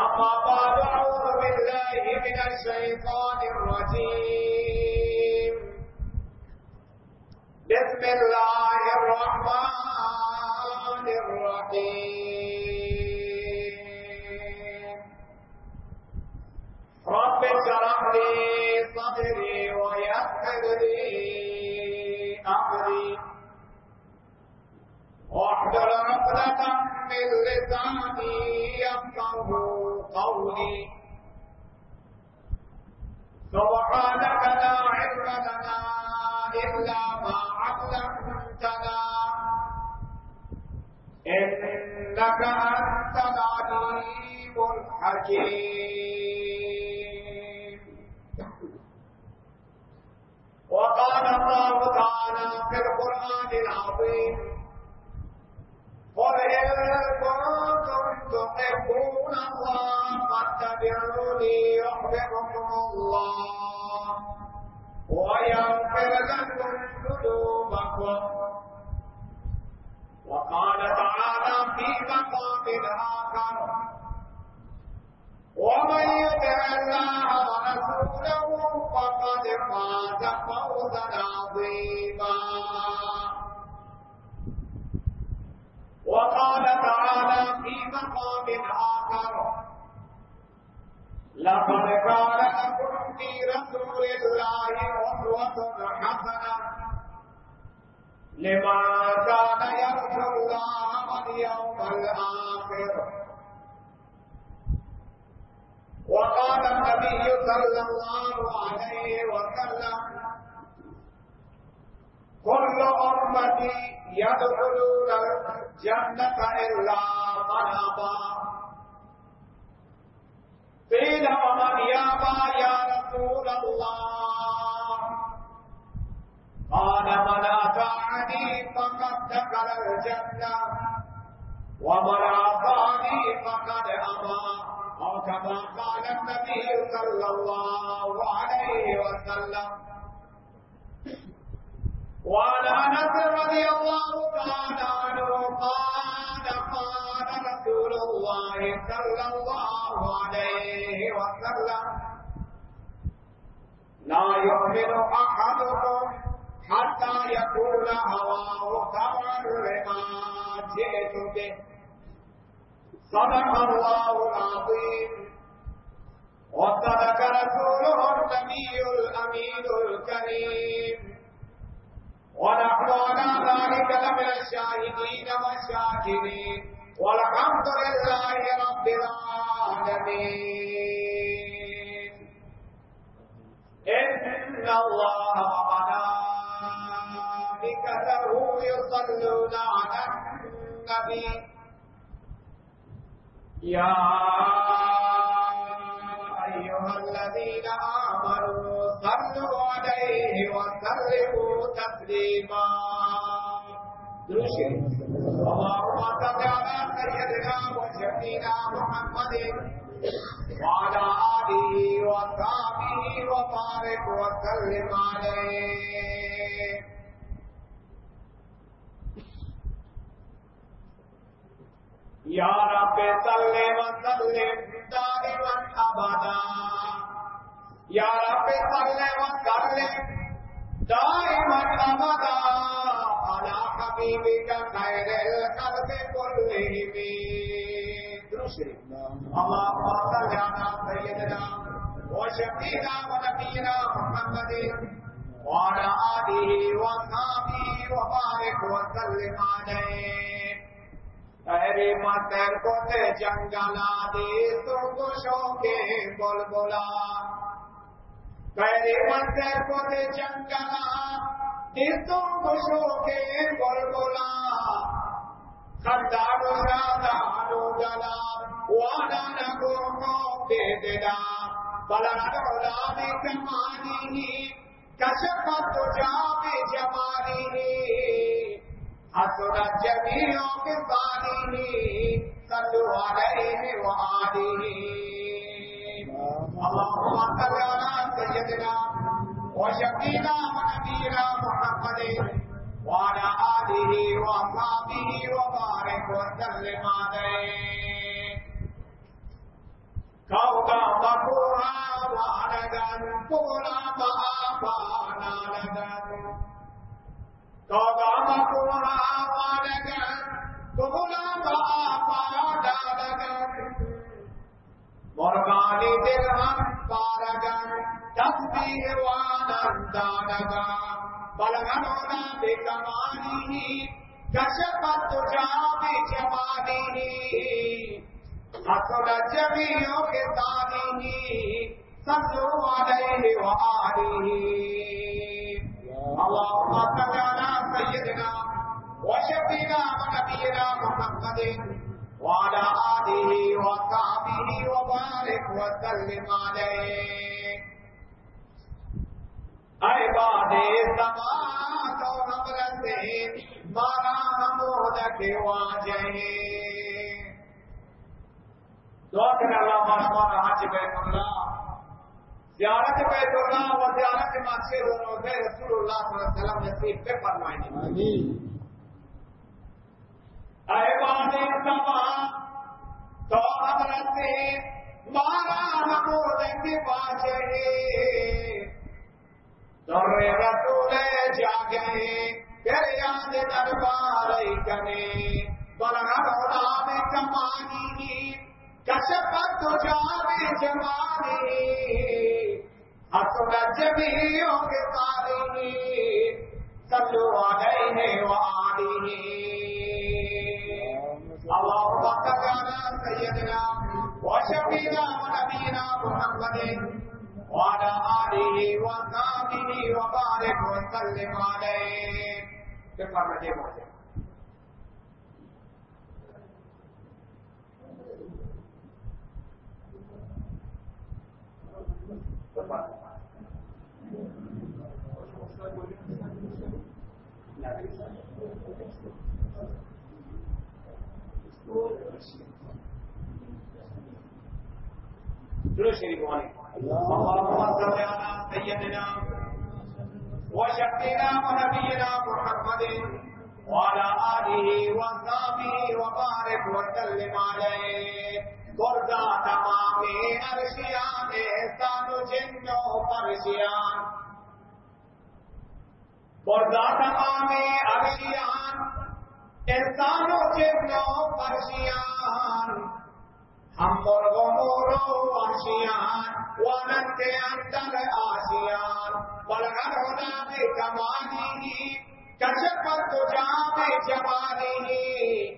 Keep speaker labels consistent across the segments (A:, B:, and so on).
A: أما بعد أعوذ بالله من الشيطان الرجيم. بسم الله الرحمن الرحيم. رب اشرح لي صدري ويسر لي أمري. واحلل عقدة من لساني يفقه سبحانك لا علم لنا إلا ما علمتنا. إنك أنت العليم الحكيم. وقال الله تعالى في القرآن العظيم قل إن كنتم تحبون الله فاتبعوني يحببكم الله ويغفر لكم ذنوبكم وقال تعالى في مقام آخر ومن يطع الله ورسوله فقد فاز فوزا عظيما وقال تعالى في مقام آخر لقد كان لكم في رسول الله أسوة حسنة لمن كان يرجو الله واليوم الآخر. وقال النبي صلى الله عليه وسلم كل أمتي يدخلون الجنة إلا من أبى قيل ومن يابى يا رسول الله؟ قال من أطاعني فقد دخل الجنة ومن عصاني فقد أبى. أو كما قال النبي صلى الله عليه وسلم. وعن انس رضي الله تعالى عنه قال قال رسول الله صلى الله عليه وسلم لا يؤمن احدكم حتى يكون هواه لما جئت به صدق الله العظيم. وصدق رسوله النبي الامين الكريم. ونحن على ذلك لمن الشاهدين والشاكرين والحمد لله رب العالمين إن الله وملائكته يصلون على النبي يا أيها الذين آمنوا صلوا عليه وسلموا تسليما. اللهم صل على سيدنا وشفينا محمد وعلى آله وصحبه وبارك وسلم عليه. يا رب صل وسلم دائما ابدا يا رب کر لے وہ کر صل وسلم دائما ابدا على حبيبك خير الخلق كلهم. اللهم صل على سيدنا وشفينا ونبينا محمد. وعلى اله وصحبه وبارك وسلم عليه. ارے متر کو جنگلا دے تو خوشوں کے بول بولا ارے متر کو جنگلا دے تو خوشوں کے بول بولا خندارو شادارو گلا وانا نگو کو دے دینا بلا ڈولا میں کمانی کشپت جا میں جمانی حسن جميع بصاله صلوا عليه وآله اللهم صل على سيدنا وشفينا ونبينا محمد وعلى آله وأصحابه وبارك وسلم عليه. كوكب مكورا وعلقا كورا مآبانا لقا كوكب مكورا وعلقا كورا مآبانا لقا قربانی دل ہم پارگن تصویر واندانگا بلغنونا بے کمانی کشفت تجا بے جمانی حسن جمیوں کے ثانی صلو علیہ وآلہ اللہم صلی علی سیدنا وشفینا ونبینا محمدین وعلى آله وصحبه وبارك وسلم عليه. اے باد سما تو ہم سے مارا ہمود کے واجہ دعا کرنے اللہ ماشمانا حج بیت اللہ زیارت بیت اللہ و زیارت ماسر و روزے رسول اللہ صلی اللہ علیہ وسلم نصیب پہ فرمائیں آمین اے باد سما تو ہم سے مارا ہمود کے واجہ در رسول جا گئے پھر یاد دربار کنے بلغ غلام کمانی کشفت تو جانے جمانی کے اللهم صل على سيدنا وشفينا ونبينا محمد. وعلى آله وصحبه وبارك وسلم عليه كيف مرجع مرجع شریف اللهم صل على سيدنا وشفينا ونبينا محمد وعلى آله وصحبه وبارك وسلم عليه بردا تمام ارشیان احسان جن و پرشیان تمام ارشیان احسان و جن و پرشیان ہم مرغ مورو وحشیان ونن کے اندر آسیان بلغن ہونا بے کمانی کشفت تو جہاں بے جمانی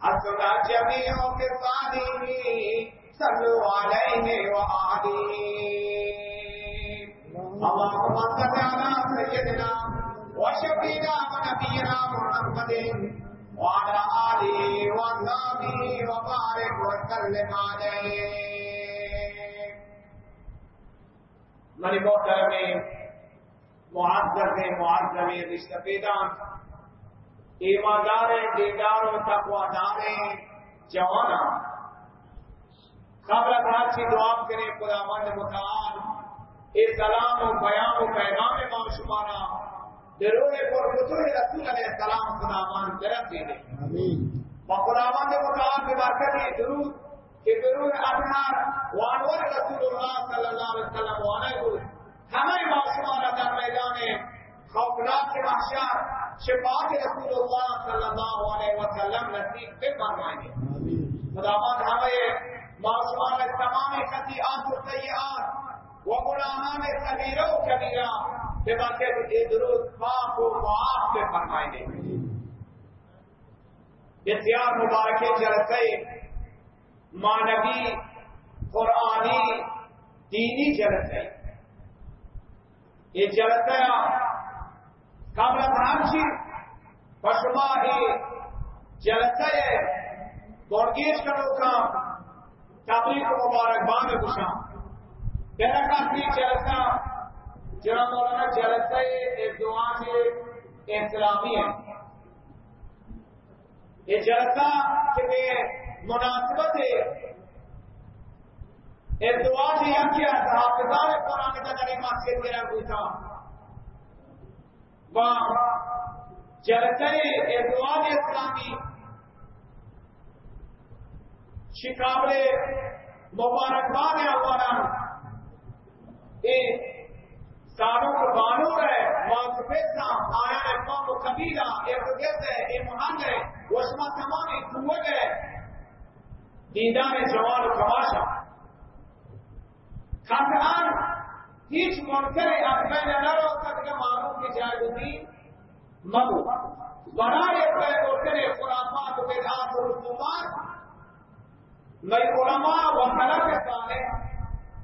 A: حسنا جمیع کے ثانی صلو علیہ وآلہ اللهم صل على سيدنا وشفينا ونبينا محمد وعلى آله وصحبه وبارك وسلم عليه. میری محترم معذر معذر رشتہ پیدان ایماندار دیدار و تقوادار جوانا خبر خراب کی دعا کریں خدا مند متعال اس سلام و بیان و پیغام ماں ضرور رسول علیہ السلام خدا مان طرف دے دیں خدا مند متعال کے برکت درود کہ درود احمد وانور رسول اللہ صلی اللہ علیہ وسلم وانا کو ہمیں معصومان در میدان خوفناک کے محشر شفاعت رسول اللہ صلی اللہ علیہ وسلم نصیب پہ فرمائیں گے۔ خداوند ہمیں معصومان تمام خطیئات و سیئات و غلامان صغیرہ و کبیرہ بے برکت یہ درود پاک معاف پہ فرمائیں گے بسیار مبارک جلسے مانوی، قرآنی، دینی جلس ہے یہ جلس ہے قبل فرانسی پشما ہی جلس ہے گورگیش کرو کا تبلیغ کو مبارکباد خوشاں میرا کافی جلسہ جنا مولانا، جلسہ ایک دعا سے احترامی ہے۔ یہ جلسہ کہ مناسبت ہے۔ دعا سے یہ کیا تھا حافظان قرآن کا کریمہ سے میرا پوچھا وہاں جلسے اردوان اسلامی شکابلے مبارکباد ہے ہمارا ساروں کو بانو ہے موسفیسا آیا ہے، قوم و قبیلہ ایک ہے ایک محنگ ہے وشما تمام قوت ہے۔ دیدار جوان و تماشا۔ خاصان هیچ منکر از بین نرفتد که معروف جایگزین مگو برای بردن خرافات و بدعات و رسومات۔ می علماء و خلق صالح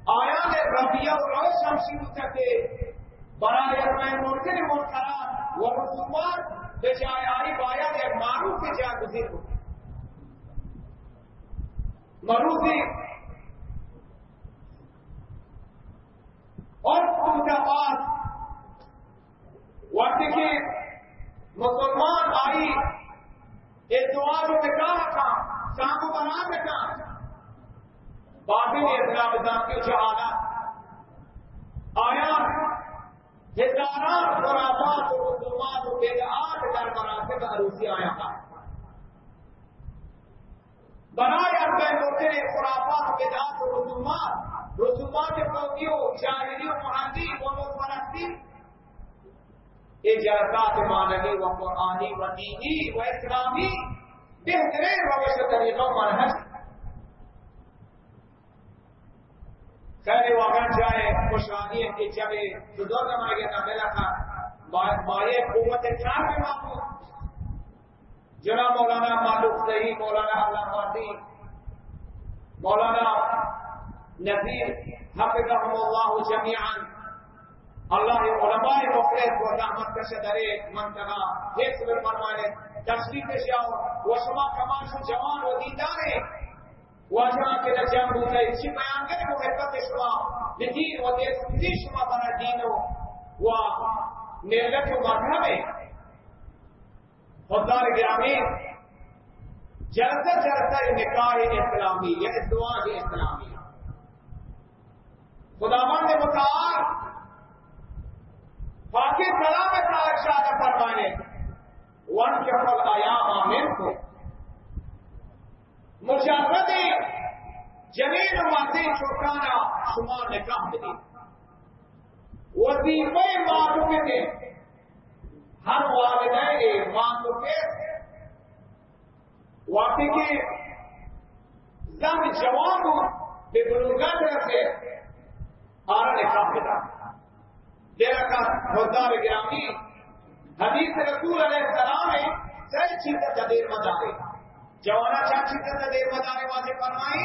A: آیان ربیه و روش هم شروع کرده برای من منکر منکرات و رسومات به جای آئی باید ایک معروف جایگزین بود معروفی اور ان کے پاس وقت کی مسلمان آئی، ایک دعا کو نکاح تھا شام کو بنا رکھا باقی اسلام اسلام کی شہادت آیا؟ ہزاران خرافات و رسومات و بدعات در مراتب عروسی آیا تھا۔ بنایا گئے ہوتے خرافات، بدعات و رسومات رسومات فوقیوں شاعری و محادی و مفرستی اجازات مانوی و قرآنی و دینی و اسلامی بہترین روش طریقوں منحص خیر واقع جائے، خوشحالی کی جب بزرگ ہمارے نہ ملا تھا۔ مائے قوت چار میں معمول جناب مولانا معلوم صحیح، مولانا اللہ خاطی مولانا نذیر حفظهم الله جميعا اللہ علماء مخلص و رحمت کا شدرے منتنا حفظ میں فرمانے تشریف شاہ و شما کمان شو جوان و دیدارے و جہاں کے نجام ہوتا ہے اسی بیان کرے محبت خدار گرامی جلسہ جلسہ نکاح اسلامی یا دعا اسلامی خداوند متعال باقی سلام کا ارشاد فرمانے ون کے پل آیا عامر کو مجرد جمیل ماتے چھوٹانا شمار نے کام دی وظیفے معلوم کے ہر والدین مانگو کے واقعی کے زم جوان بے بلوغت رکھے آر نکاح ملا دیرا کا مدار گرامی، حدیث رسول علیہ السلام ہے سر چیز کا دیر مزہ مدارے جوانا چاہ چیز کا دیر مدارے واضح فرمائی۔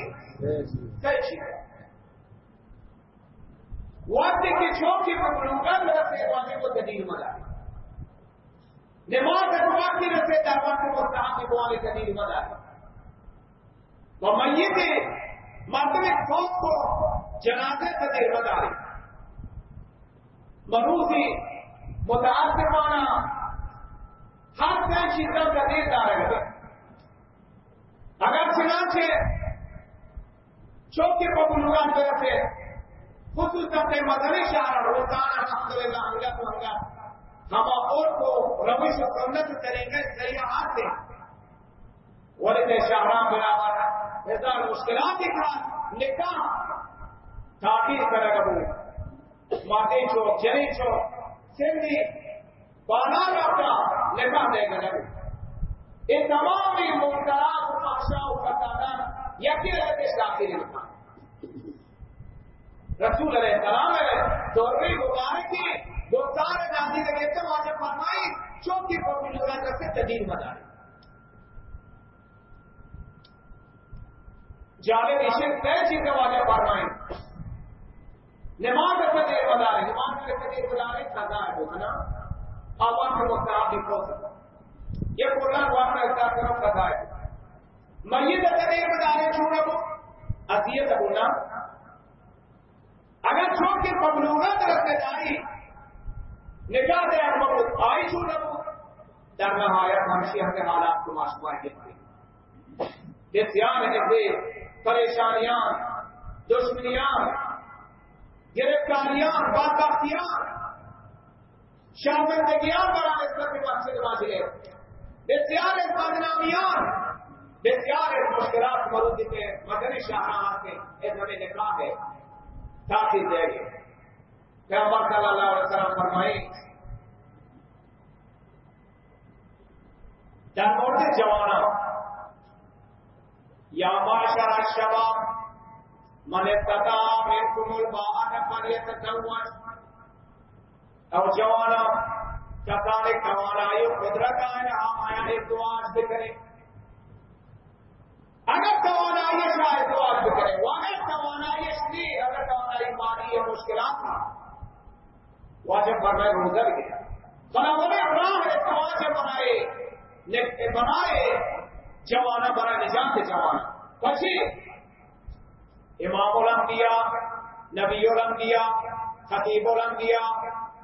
A: وقت کی چھوٹی پر بلوکر رسے واضح کو تدیر مدارے نماز وقت رسے در وقت مستحق کو والے تدیر مدارے وہ میت مرتبہ خوف کو جنازے سے دیر بداری مروسی متاثر مانا ہر سے چیزوں کا دیر دار ہے اگر چنانچہ چوکے کو بلوان طرف سے خصوصاً سے مدنی شہر روزانہ الحمد للہ انگت انگت ہم اور کو روش و سنت طریقے ذریعہ آتے ولد شاہراہ برابر ہزار مشکلات کے ساتھ نکاح تاکیر کرے گا۔ وہ ماتے چو جنی چو سندھی بانا رابطہ نکاح دے گا۔ نبی ان تمام منکرات و اخشاء و فتانا یقین رہتے شاکر نکاح رسول علیہ السلام ہے دوری مبارک کی دو سارے نازی کے لیے واجب فرمائی چوکی چونکہ پبلی لوگ سے تدین بنا جاوے عشق طے چیزیں واجب فرمائیں۔ نماز کا دیر بتا رہے نماز کا دیر بتا رہے سزا ہے، وہ نا۔ آواز کے وقت آپ نہیں ہو سکتا یہ بولنا وہاں کا احساس کرو سزا ہے میت کا دیر بتا رہے چھوڑا وہ اذیت بولنا۔ اگر چھوڑ کے ممنوعہ طرف سے جاری نکاح دے مملوک آئی چھوڑا وہ در رہا ہے ہمشیہ کے حالات کو ماشوائیں گے بسیار ہے پریشانیاں، دشمنیاں، گرفتاریاں بات بدبختیاں۔ شامل دگیاں بڑھانے سب کے پاس سے واضح ہے بسیار بدنامیاں بسیار مشکلات مرودی کے مدنی شاہراہ کے اس ہمیں نکاح ہے تاکہ دے گے پیغمبر صلی اللہ علیہ وسلم فرمائی در مورد جوانا یا معاشر الشباب، من استطاع منكم الباءة فليتزوج او جوانا کسان توانائی قدرت آئے ہم آیا ایک دعا بھی کریں۔ اگر توانائی شاید دعا بھی کریں۔ وہ اگر توانائی نہیں اگر توانائی مانی ہے، مشکلات تھا واجب پر میں گزر گیا برابر راہ ہے واجب بنائے۔ بنائے جوانا بنا نظام سے جوانا پچھی امام الانبیاء نبی الانبیاء، خطیب الانبیاء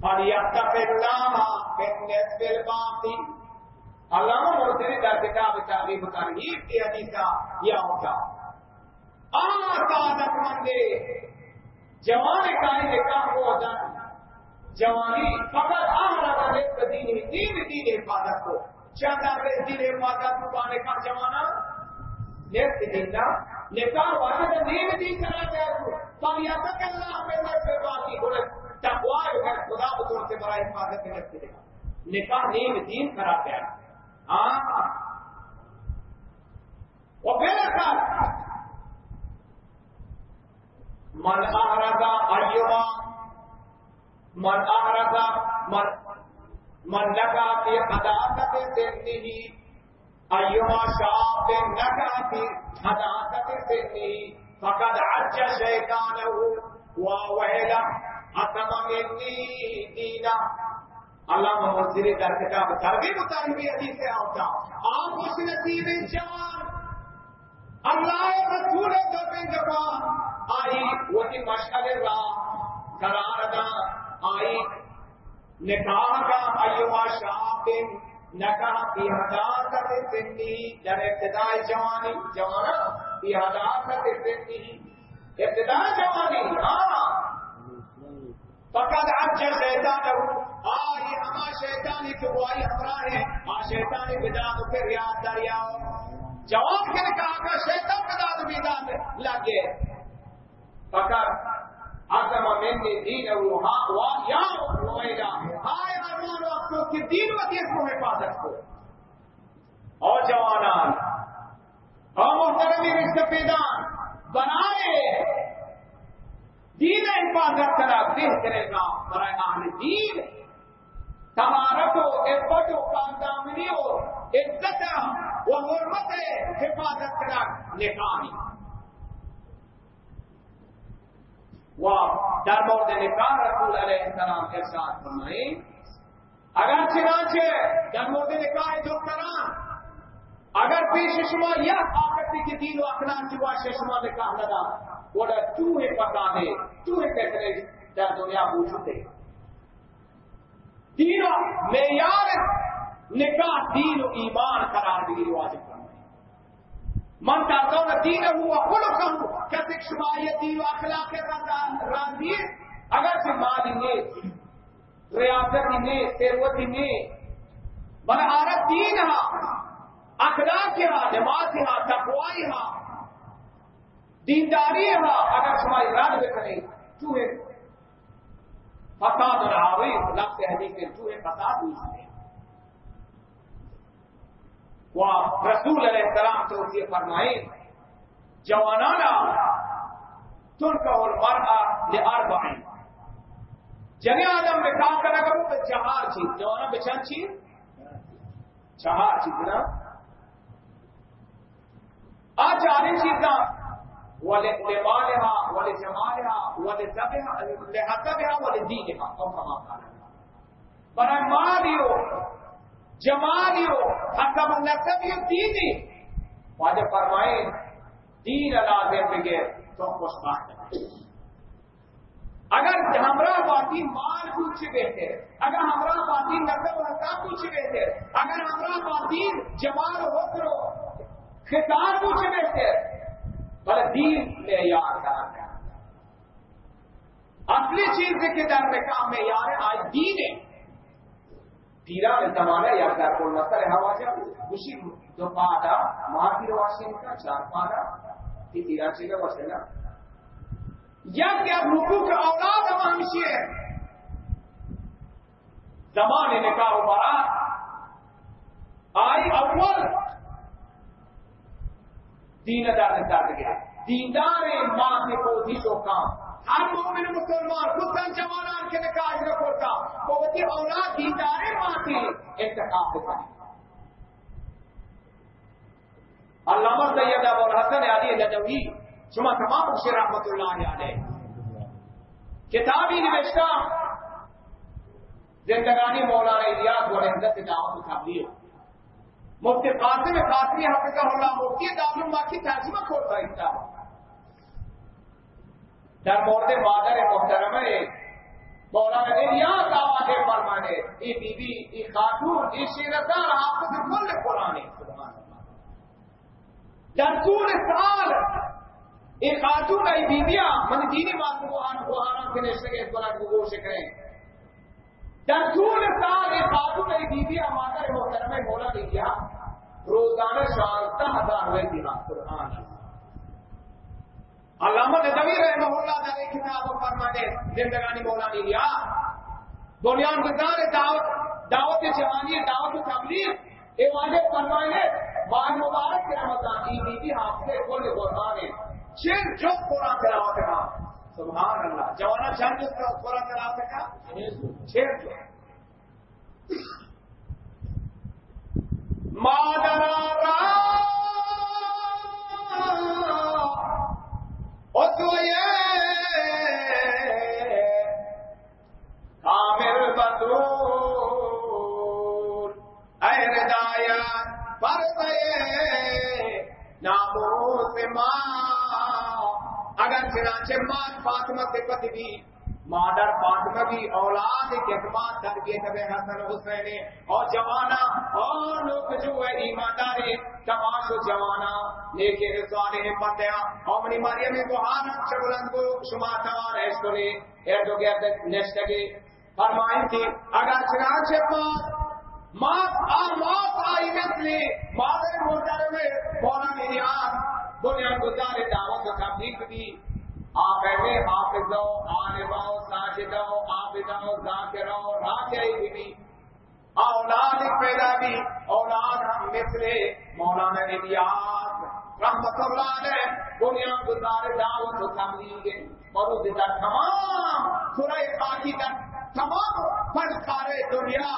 A: فلیتق اللہ من نصف الباقی کتاب تعریف ترہیب کی حدیثہ یہ ہوتا مندے جوان کاری کو دن جوانی فقط دین دین حفاظت کو دین حفاظت کو پانے کا جوانا نصف دینا نکاح نیم دین کراتے ہیں اللہ بولے تقوا اگر خدا بطور سے بڑا حفاظت کے نفس دے گا نکاح نیم دین کراتے ہیں ہاں۔ وہ پھر من احرزا ایوہ، من احرزا من من لگا فی حداثت سنہی ایوہ شاب لگا فی حداثت سنہی فقد عج شیطانه وویلہ اتم منی اللہ محمد سری در کتاب ترغیب ترغیب حدیث سے آتا آپ اس نصیب جوان اللہ رسول دو جوان آئی، وہی مشہر راہ قرار دا۔ آئی، نکاح کا ایوہ شاپ نکاح کی حداثت سنی در ابتدائی جوانی جوانا کی حداثت سنی ابتدائی جوانی ہاں۔ فقط عج شیطان آئی ہما شیطانی کی بوائی ہمراہ ہے آ شیطانی بداد پھر یاد دریاؤ۔ جواب کے نے کہا کہ شیطان بداد بداد لگے فقط عظم منی دین روحا یا رویلا آئے ارمان وقتوں کی دین و دیس کو حفاظت کو اور جوانان، اور محترمی رشتے پیدان رشتہ بنائے۔ دین حفاظت کرا بهترین راه برای اهل دین. تمارک و عفت و پاکدامنی ہو عزت و حرمت حفاظت کرا نکاحی و در مورد نکاح رسول علیہ السلام ارشاد فرمایید. اگر چنانچه در مورد نکاح دختران اگر پیش شما یہ آکتی کی دین و اخلاق کی واشے شما نکاح لگا وہ تو ہے پتا ہے، تو ہے کیسے در دنیا پوچھتے دین و معیار نکاح دین و ایمان قرار دی واجب کرنا من چاہتا ہوں، دین ہوا خود کہوں کیسے شما یہ دین و اخلاق راضی اگر سے مال نے ریاست نے ثروت نے بنارت دین ہاں۔ اخلاق ہاں نماز ہاں تقوائی ہاں دینداری ہاں اگر شما اراد کریں تو ہے فساد راوی لفظ حدیث کے تو ہے فساد ہوئی وہ رسول علیہ السلام تو یہ فرمائے جوانانا تن کا اور مرا لاربعین۔ جنے آدم میں کام کرنا کروں تو چہار چیز جوانا میں چند چیز؟ چہار چیز نا آج چارے چیزاں ولمالها ولجمالها ولذبها لحسبها، ولدينها او كما قال برای مالیو جمالیو حسب نسبی دینی واجب فرمائے، دین لازم بگیر تو خوشبخت اگر ہمراہ باتی مال پوچھ بیٹھے، اگر ہمراہ باتی نسب و حساب پوچھ بیٹھے، اگر ہمراہ باتی جمال ہو کرو خطاب پوچھ بیٹھے بل دین میں یاد کرا اصلی چیز کے در نکاح میں یار آج دین ہے۔ پیرا میں زمانہ یا در کو نسل ہوا جب خوشی دو پادا ماں کی رواشی کا چار پادا کی تیرا چیز وسے نا۔ یا کیا رکو کا اولاد ہمشی ہے۔ زمانے نکاح بارات آئی اول دین دار درد گیا۔ دیندار ماں کے کو بھی تو کام۔ ہر مومن مسلمان خود سن جوانان کے نکاح نہ کرتا وہ بتی اولاد دیدار ماں کی انتخاب ہوتا ہے علامہ سید ابو الحسن علی ندوی شما تمام بخش رحمت اللہ علیہ۔ کتابی نوشتہ، زندگانی مولانا الیاس و حضرت دعوت تبلیغ مفتی قاسم قاسمی حفظہ اللہ مفتی دارالما کی ترجمہ کھولتا ہے در مورد مادر محترمه مولانا الیاس آواز فرمانے ای بی بی ای خاتون ای شیرزار حافظ کل قرآن سبحان اللہ۔ در طول سال ای خاتون ای بی بیا من دینی بات کو آن کو آرام کے نشتے کے اس بلد کو گوش کریں در طول سال ای خاتون ای بی بیا مادر محترمه مولانا الیاس روزانہ شانزدہ ہزار ہوئے دینا قرآن اللہ علامہ نبی رحمہ اللہ نے کتاب و فرمانے زندگانی مولانا لیا بنیاد گزار دعوت دعوت جوانی دعوت تبلیغ۔ اے واجب فرمانے بعد مبارک کے رمضان کی بیوی حافظ کل قرآن ہے۔ چل جو قرآن تلاوت کا سبحان اللہ۔ جوانا چند جو قرآن تلاوت کا چل جو مادر کامل بدور اے ردایا پر نامو سے ماں چنانچہ ماں فاطمہ سے پتی بھی، مادر فاطمہ بھی، اولاد کے اعتماد تربیت میں حسن حسین اور جوانا اور لوگ جو ہے ایمانداری، تماشو جوانا لیکن سوالے پتیا اور منی ماریا میں بہار چبلند کو اچھا شما توار ہے سنے اے جو گیا نشتگی فرمائیں تھی، اگر چنانچہ ماں ماں اور موت آئی مثلی مادر موٹر میں بولا میری آن بنیاد گزار دعوت کا تبلیغ بھی۔ آپ ایسے حافظ ہو عالم ہو، ساجد ہو اولاد پیدا بھی اولاد ہم مثل مولانا الیاس رحمت اللہ نے دنیا گزار دعوت و تبلیغ مرود تک تمام سورہ پاکی تک، تمام فنکار دنیا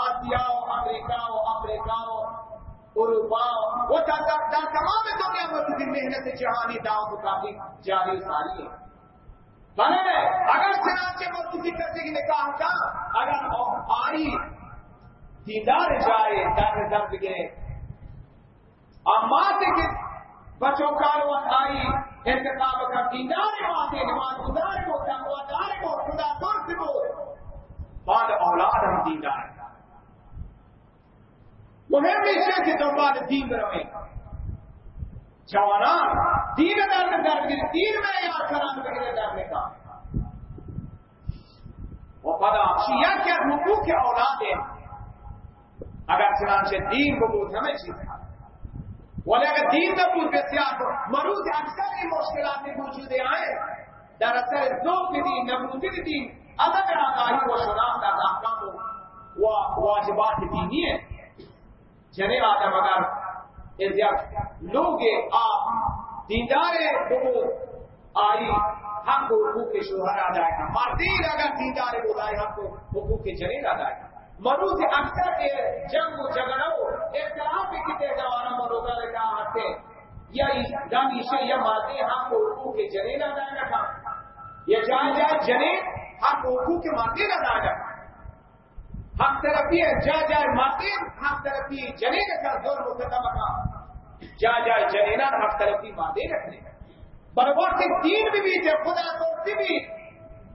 A: آسیا امریکہ و افریقہ اروپا وہ تمام دنیا مسجد محنت، جہانی، دعوت کافی جاری ساری ہے۔ بنے اگر چنانچہ مسجد کرتے کی نکاح کا، اگر آئی دیدار جائے، در درد گئے۔ امات کے بچوں کا آئی، انتخاب کا دیدار ماتے نماز گزار کو تنگوار کو خدا دوست کو بعد اولاد ہم دیدار مهم نیست که دنبال دین برویم جوانان دین در در بگیر دین میں یاد کران بگیر در نکاح و پدا شیعہ کے حقوق اولاد ہیں اگر چنانچہ دین کو بود ہمیں چیز ہے ولی اگر دین نہ بود بسیار مروز اکثر این مشکلات موجود آئے در اثر ذوق دین نبوتی دین ادب آگاہی و شناخت از احکام و واجبات دینی ہے جنے آدم اگر لوگ آپ دیدار دو آئی حق کو حقوق کے شوہر آ جائے گا۔ مردین اگر دیدار بلائے حق کو حقوق کے جنے آ جائے گا۔ مرو سے اکثر کے جنگ و جگڑو اختلاف کتنے جوانا مروگا لگا آتے یا گم اسے یا ماتے حق کو حقوق کے جنے نہ جائے گا۔ یا جائے جائے جنے حق کو حقوق کے ماتے نہ جائے گا۔ حق طرفی ہے، جا جائے ماتے حق طرفی جنے کے ساتھ زور مقدمہ کا۔ جا جائے جنینا حق طرفی ماتے رکھنے۔ برباد سے تین بھی بھی تھے خدا دوستی بھی۔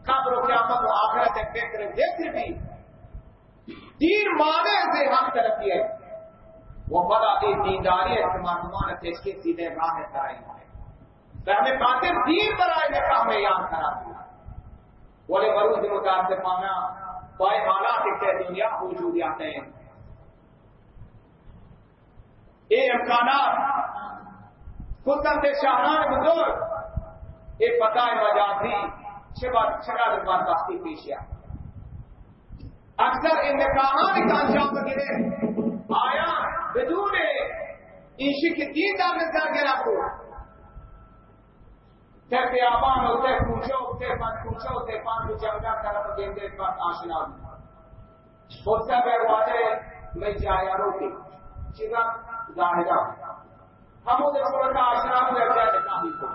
A: قبر و قیامت و آخرت ایک بہتر ذکر بھی۔ تین مانے سے حق طرفی ہے۔ وہ بڑا ایک دینداری ہے مسلمان تھے اس کے سیدھے راہ ترائی ہے۔ ہمیں باتیں دین برائے نے کہا ہمیں یاد کرا دیا۔ بولے مروز متاثر پانا پائے حالات دنیا موجود آتے ہیں۔ یہ امکانات قدرت شاہان بزرگ یہ پتا ہے وجہ تھی چھگا برداشتی پیشیا اکثر ان نکاحان کا انجام گرے آیا، بدون عشق دین کا مزہ گرا کو تے آبان ہوتے پوچھو، تے پان پوچھو، تے پان کو جنگا طرف دے دے پر آشنا ہوتا ہے واجے، میں جایا روٹی۔ چیزا ظاہرہ ہم وہ دیکھو کا آشنا میں کیا نکاحی کو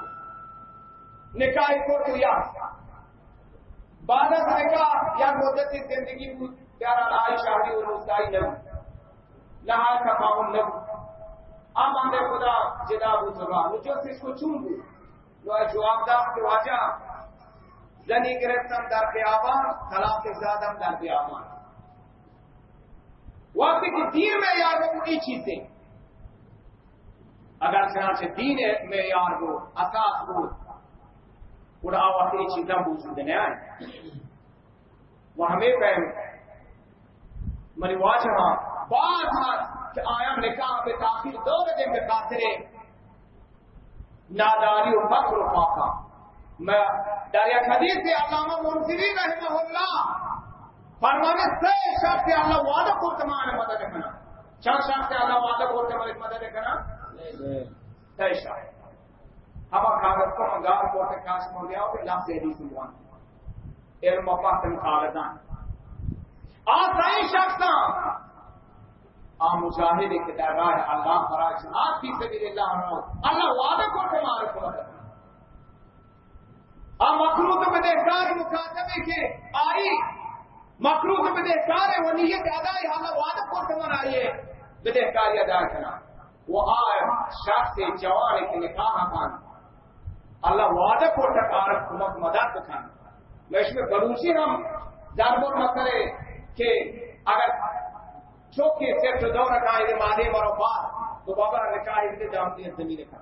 A: نکاحی کو تو یا بعد کا یا مدت زندگی پیارا لائی شاہی اور رسائی لگو لہا کا پاؤن لگو اب ہم نے خدا جدا بو سکا مجھے اس کو چون دوں جواب دار کے واجہ زنی گرفتم در قیابان طلاق زیادہ در قیابان وقت کی دین میں یار وہ کی چیزیں اگر چنا سے دین میں یار وہ اساس ہو اڑا وقت یہ چیزیں موجود نہیں آئے۔ وہ ہمیں پہن منی واجہ ہاں، بعض ہاتھ کہ آیا نکاح پہ تاخیر دو بجے میں خاطرے۔ ناداری و فخر و فاقہ میں دریا حدیث سے علامہ منصری رحمہ اللہ فرمانے سے شخص سے اللہ وعدہ کو تمہارے مدد کرنا۔ چار شخص سے اللہ وعدہ کو تمہارے مدد کرنا؟ سی شاہ۔ ہم کاغذ کو انگار کو کاش ہو گیا اور اللہ سے حدیث موان علم و فاقہ مخالدان آسائی شخص ہاں مجاہد کے دربار اللہ فراج آپ کی سبیل اللہ عنہ اللہ وعدہ کو تمہارے کو آپ ہاں مخلوط میں دیکھار مکاتبے کے آئی۔ مخلوط میں دیکھار ہے وہ نیت ادا ہاں اللہ وعدہ کو تمہارا آئیے بدہکاری ادا کرنا وہ آئے شخص جوان کے نکاح خان اللہ وعدہ کو ٹکار حکومت مدد کھانا میں اس میں بلوچی ہم دربر نہ کرے کہ اگر چوکے صرف دو رکھا ہے مادے مرو بار، تو بابا نکاح اتنے جانتی ہیں زمین کھا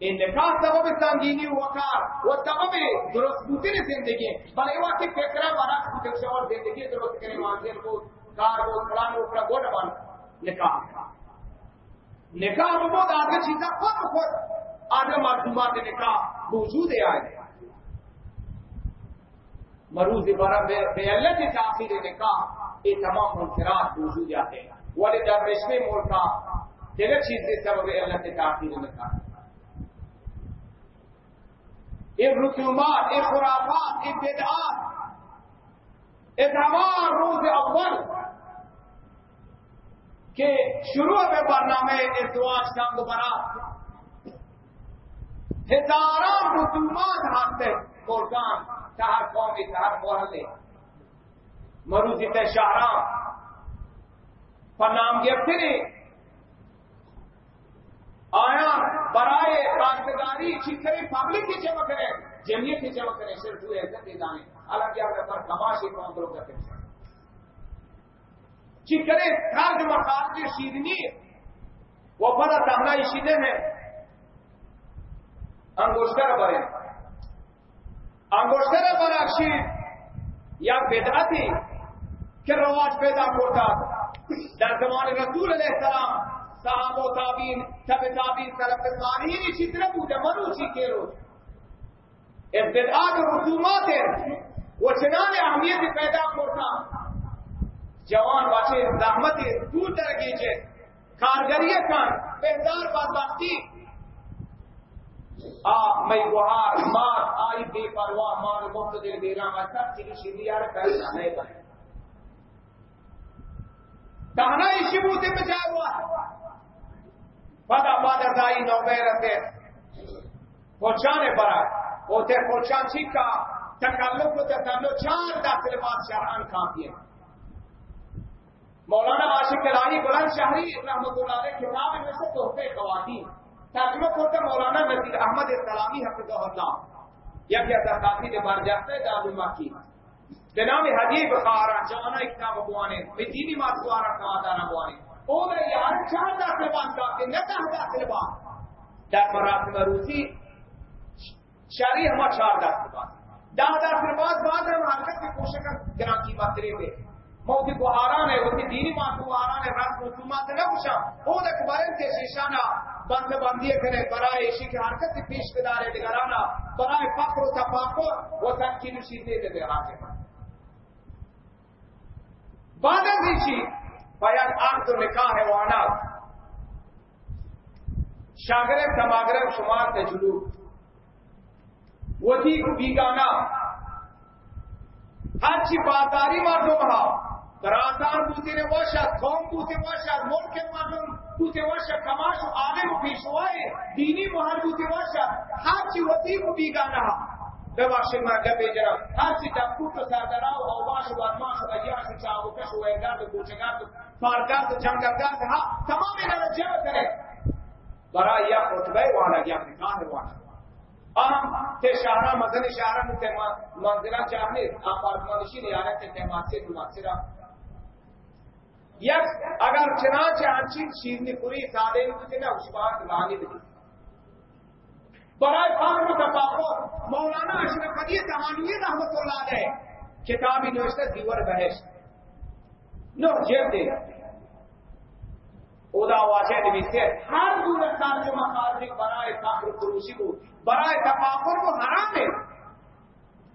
A: ان نکاح سبب سنگینی وقار وہ سبب درست بوتی نے زندگی بھلے وہ کہ فکرہ بارا کچھ اور زندگی درست کرے مانتے کو کار کو کھڑا نو کھڑا گوڑ بان نکاح۔ نکاح وہ بہت آگے چیزا خود خود آگے معلومات نکاح موجود ہے آئے مروز بارہ بے اللہ کے تاخیر نکاح۔ یہ تمام منکرات موجود آتے ہیں۔ والے در رشتے ملکا دیگر چیز سے سبب اللہ سے تاخیر میں کہا ایک رسومات ایک خرافات ایک بدعات اتوار روز اول کہ شروع میں برنامے ازدواج کا دوبارہ ہزاروں رسومات ہاتھ ملکان چار قومی چار محلے۔ مروزی تے شاہراں پر نام گرفتے آیا برائے کارگزاری چکرے پبلک کی چمک کرے، جمعیت کی چمک کرے، صرف ہوئے عزت دانے حالانکہ اپنے پر کماشی کون کرو کرتے چکرے خرج مقام کی شیرنی، وہ بڑا تہنا شیدے ہیں انگوشتر برے انگوشتر برا شیر یا بدعتی۔ کہ رواج پیدا ہوتا در زمان رسول علیہ السلام صاحب و تابین تب تابین طرف صالحین اسی طرح بوده منوچی کے روز ابتداء رسومات وہ چنان اہمیت پیدا کرتا جوان بچے، زحمت دور درگی چے کارگری کن بہتر بدبختی۔ آ میں وہاں، مار، آئی، بے پرواہ، مار مفت دل دے رہا سب چیز شیری یار، پیسہ نہیں بنے کہنا اسی منہ سے بچا ہوا ہے۔ پتا پاتا دائی نو رہتے پہنچانے پر وہ تھے پہنچان چیکا تکلو کو تکلو چار دس لباس شہران کھاتی ہے مولانا عاشق الہی بلند شہری رحمت اللہ علیہ کتاب میں سے تحفے خواتین۔ ترجمہ کرتے مولانا نذیر احمد اسلامی حفظ اللہ۔ یا کیا تحقاقی نے بار جاتے ہیں دعوی کی۔ جناب حجیب خارا جانا اکتا بوانے دینی مات دوارا کہا دانا بوانے او میں یار چار دا سلبان کہتے ہیں نتا دا سلبان در مرات مروسی شریع ہما چار دا سلبان دہ پھر بعد بعد میں حرکت کی کوشش کر گرا کی بات کرے گے موتی کو آرام ہے وہ دینی ماں کو آرام ہے رات رسومات نہ پوچھا. وہ ایک بارن سے شیشانہ، بند بندی کرے برائے اسی کی حرکت سے پیش بدارے نگرانا برائے فخر و تفاقر وہ تک کی نشی دے دے آگے بادل دیچی بیان آنکھ تو نکاح ہے وہ آنا شاگرے سماگرے شمار تے جلو وہ تھی بیگانا ہر چی بازاری مردم ہاں براسان بوتے نے واشا، قوم بوتے واشا، ملک کے مردم بوتے واشا، کماش آگے و پیشوائے دینی محل بوتے واشا۔ ہر چی وطی کو بیگانا ہاں، ببخشید من گپی جرا هر چی دکو تو سردرا و آواش و ادماش و ایاش و چاو کش و ایگرد و گوچگرد و فارگرد و جنگرد ها تمام اینا رو جمع کرے برای یا خطبه وانا یا نکاح وانا اہم تے شہرہ مدن شهر شہرہ میں منزلہ چاہنے آپارتمانشی نیارت تے تیماسی دماغسرہ یک، اگر چنانچہ ہنچین چیزنی پوری سادے ہوتے نا اس بات لانی نہیں برائے فاہم تفاقر مولانا اشرف علی تحانوی رحمت اللہ علیہ، کتابی نوشتہ دیور بحث۔ نو، جیب دے۔ اودا واجہ نویستے ہر دور ترجمہ خارجی برائے فخر فروشی کو، برائے تفاقر کو حرام ہے۔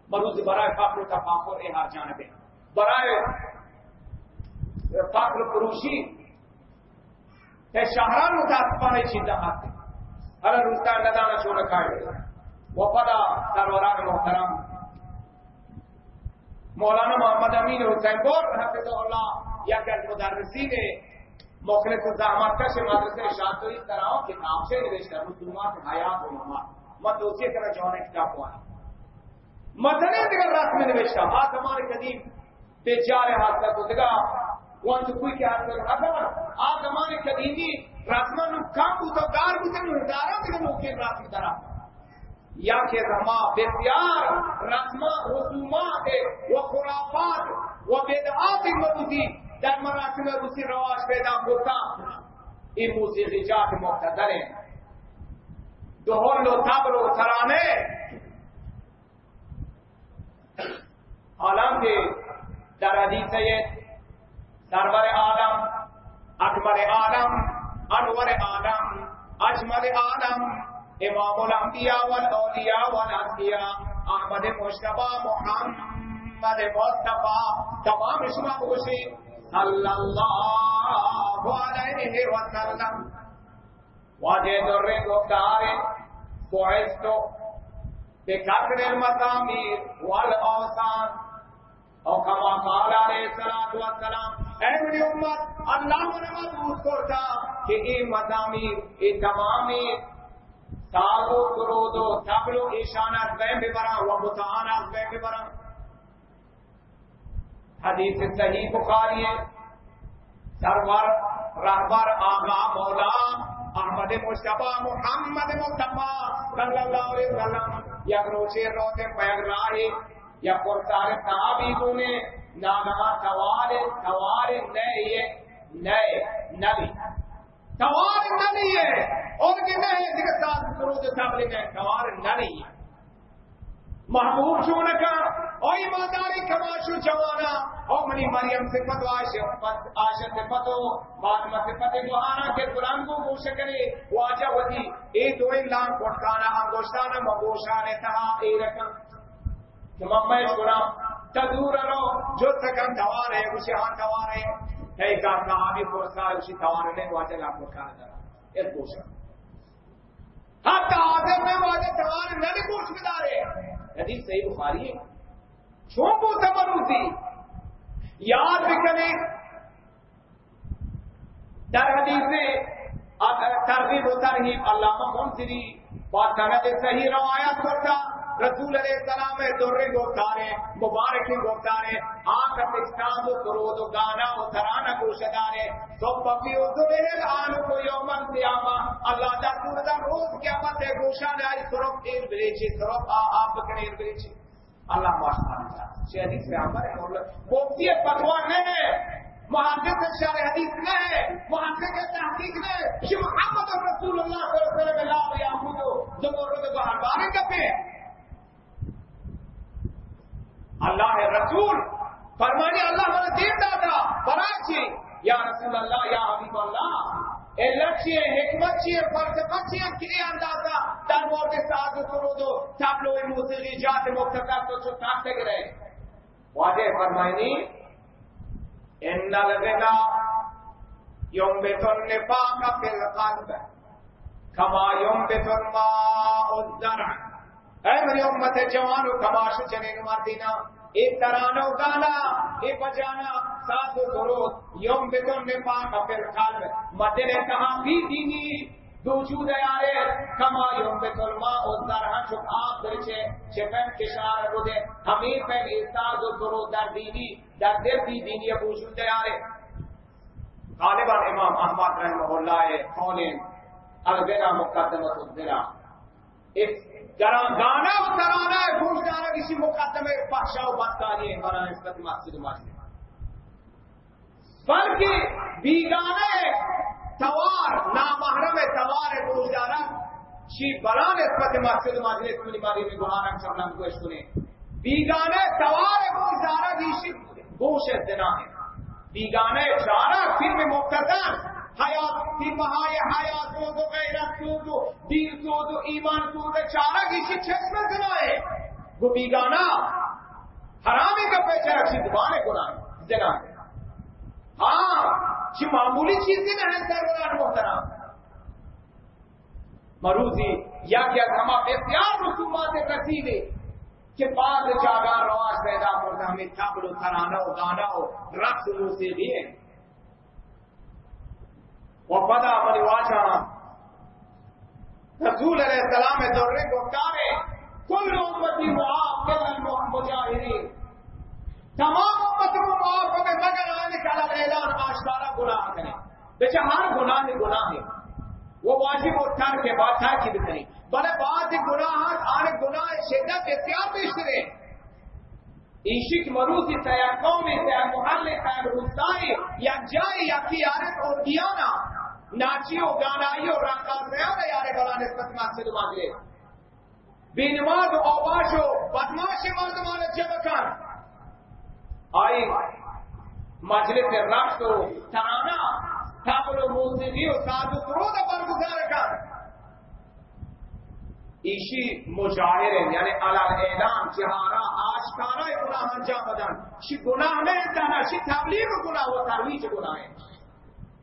A: مروز برائے فخر تفاقر اے ہر جانب ہے۔ برائے فخر فروشی تے شہران متاسفانه چیزا ہاتھ ہر روزتا ندانا چھوڑ کھائے وہ پدا سروران محترم۔ مولانا محمد امین حسین بور حفظ اللہ، یا کہ مدرسی نے مخلص زحمت کا سے مدرسے شاد تو اس طرح کتاب سے نوشتا رسومات حیات و ممات مت اسی طرح جونے کتاب ہوا؟ مدنے دیگر رات میں نوشتا ہاتھ ہمارے قدیم بے چارے ہاتھ تک ادگا وانت کوئی کیا حد تک اگر آج ہمارے قدیمی رسمان کام تو گار بوتے دارا دیگر موقع رات کی طرح۔ یا کہ رما بسیار رسما رسومات و خرافات و بدعات مبودی در مراسم روسی رواج پیدا ہوتا۔ این موسیقی جات مقتدر ہیں۔ دہل و تبر و ترانے حالانکہ در حدیث سرور آدم، اکبر آدم، انور آدم، اجمل آدم، امام الانبیاء والاولیاء والانبیاء احمد مشتبہ محمد مصطفیٰ، تمام اسمہ بوشی صلی اللہ علیہ وسلم. واجہ در گفتار بعثتو بکثر المزامیر والأوسان او کما قال علیہ الصلوۃ والسلام اے میری امت، اللہ نے مبعوث کرتا کہ یہ مزامیر یہ تمامی سالو درودو تبلو ایشانات بے ببرا و متعانات بے ببرا حدیث صحیح بخاری ہے۔ سرور، رہبر آغا مولا، احمد مصطفیٰ، محمد مصطفیٰ صلی اللہ علیہ وسلم یا روچے روتے پیغ راہی یا قرصار صحابی نے نانا سوال سوال نئے نئے، نبی۔ سوال نبی ہے اور کہ نئے دیگر ساتھ درود تبلیغ ہے سوال نبی ہے۔ محبوب شونکا او ایمانداری کماشو جوانا۔ او منی مریم صفت و آشر صفت و فاطمہ صفت جوانا کے قرآن کو گوش کرے۔ واجہ ودی اے دوئن لان پٹکانا انگوشتانا، مگوشانے تہا، اے رکھا۔ کہ ممبئی شنا تدور رو جو تکن دوار ہے اسے ہاں دوار ہے۔ کئی کا صحابی پرسا اسی دوار نے واجہ لا پٹکانا جرا اس گوشا ہاں حتی آدم میں واجہ دوار نبی گوش بدارے حدیث صحیح بخاری ہے۔ چون کو تمروتی یاد بکنے در حدیث ترغیب و ترہیب علامہ منصری بات سند صحیح روایت کرتا رسول علیہ السلام درے گفتارے مبارکی گفتارے آنکھ استاد و درود و گانا و ترانہ گوشدارے تو پپی و آنو کو یومن قیامہ اللہ دا سورہ روز قیامت ہے گوشان آئی سرف ایر بریچی سرف آپ بکنے بریچی۔ اللہ سے ہمارے مفتی فتوا ہے محافظ شار حدیث نہ ہے محافظ تحقیق نہ ہے محمد رسول اللہ صلی اللہ علیہ وسلم لا یعبدو جو مورد کو ہر بارے کپے اللہ رسول۔ فرمانی اللہ والا دیر دادا براچی یا رسول اللہ، یا حبیب اللہ علت چیئے حکمت چیئے فلسفت چیئے کلی اندازہ۔ در مورد ساز سرود و تبلو موسیقی، جات مختصر تو چھو تاکتے گرے واجہ فرمائنی، ان الغنا ينبت النفاق في القلب كما ينبت الماء الزرع۔ اے میری امت جوانو کماش چنین مردینا ایک ترانو گانا ایک بجانا، ساتھ درود یوم بکن نفاق فی القلب مدن کہاں بھی دینی وجود آئے کما یوم بکن ما الزرع چک آپ درچے چکن کشار بودے۔ ہمیں پہلے ساتھ درود در دینی، در دل بھی دینی وجود آئے غالبا امام احمد رحمہ اللہ قول البنا مقدمت الدنا اس گانا و ترانا ہے گوش گانا کسی مقدمے بخشا و بدکاری ہے بنا نسبت مسجد مسجد بلکہ بیگانے توار، نامحرم توار گوش گانا شی بلا نسبت مسجد مسجد اس میں باری میں گناہ رنگ سب نام گوش سنے بیگانے توار گوش گانا کی گوش دینا ہے۔ بیگانے چارہ فلم مقتدر حیات فلم ہائے حیات کو سود غیرت کو سود دین کو سود ایمان کو سود چارہ کسی چھس میں سنائے وہ بیگانا حرامی کا پیچھے رکھی دبانے گناہ جنا ہاں جی معمولی چیزیں میں ہیں سروران محترم۔ مروزی، یا کیا ہما اختیار رسومات رسیدے کہ بعد جاگا رواج پیدا کرتا ہمیں تھبل ترانا ہو گانا ہو رقص سے بھی ہے وہ پتا ہماری واچا رسول علیہ السلام دورے کو کارے کل امتی معاف کل مجاہرین تمام امت کو معاف ہمیں مگر آنے کا اعلان آشکارا گناہ کریں بیچا ہر گناہ گناہ ہے. وہ واجب اور ٹر کے بعد تھا کہ بھی نہیں بڑے بعد گناہ آنے گناہ شدت اختیار پیش کرے. عشق مروسی تیا قومی تیا محلے تیا روستائی یا جائے یا کیارت اور دیانا ناچیو گانائیو رنگا زیادہ یارے بلا نسبت مسجد مانگے بے نماز و آواز بدماش مردمان جبکن آئی، مجلس رقص و ترانا تابل و موسیقی و ساز و سرود برگزار کر۔ ایشی مجاہر یعنی علال اعلان چہارا آشکارا گناہ انجام بدن شی گناہ نہیں انتہنا شی تبلیغ گناہ و ترویج گناہ ہے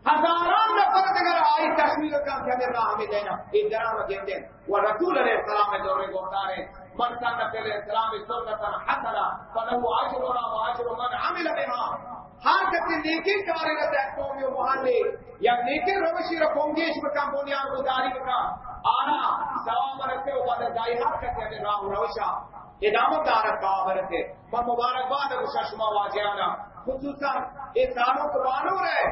A: ہزاران نفر اگر آئی تصویر کا کہ ہمیں راہ میں دینا ایک جرام گیم دیں وہ رسول علیہ السلام میں دورے کو اتارے من کان نبی علیہ السلام سنتا حسنا فلہو عشر و عشر من عمل بها. ہر کسی نیکی کاری رہتا ہے قومی و محلے یا نیکی روشی رکھوں گیش بکم بنیان گزاری بکم آنا سلام رکھتے ہو بدل جائی ہر کسی ہمیں راہ روشا. ادامت دارت کا آبرتے من مبارکباد روشا شما واجعانا خصوصا انسانوں کو بانو رہے۔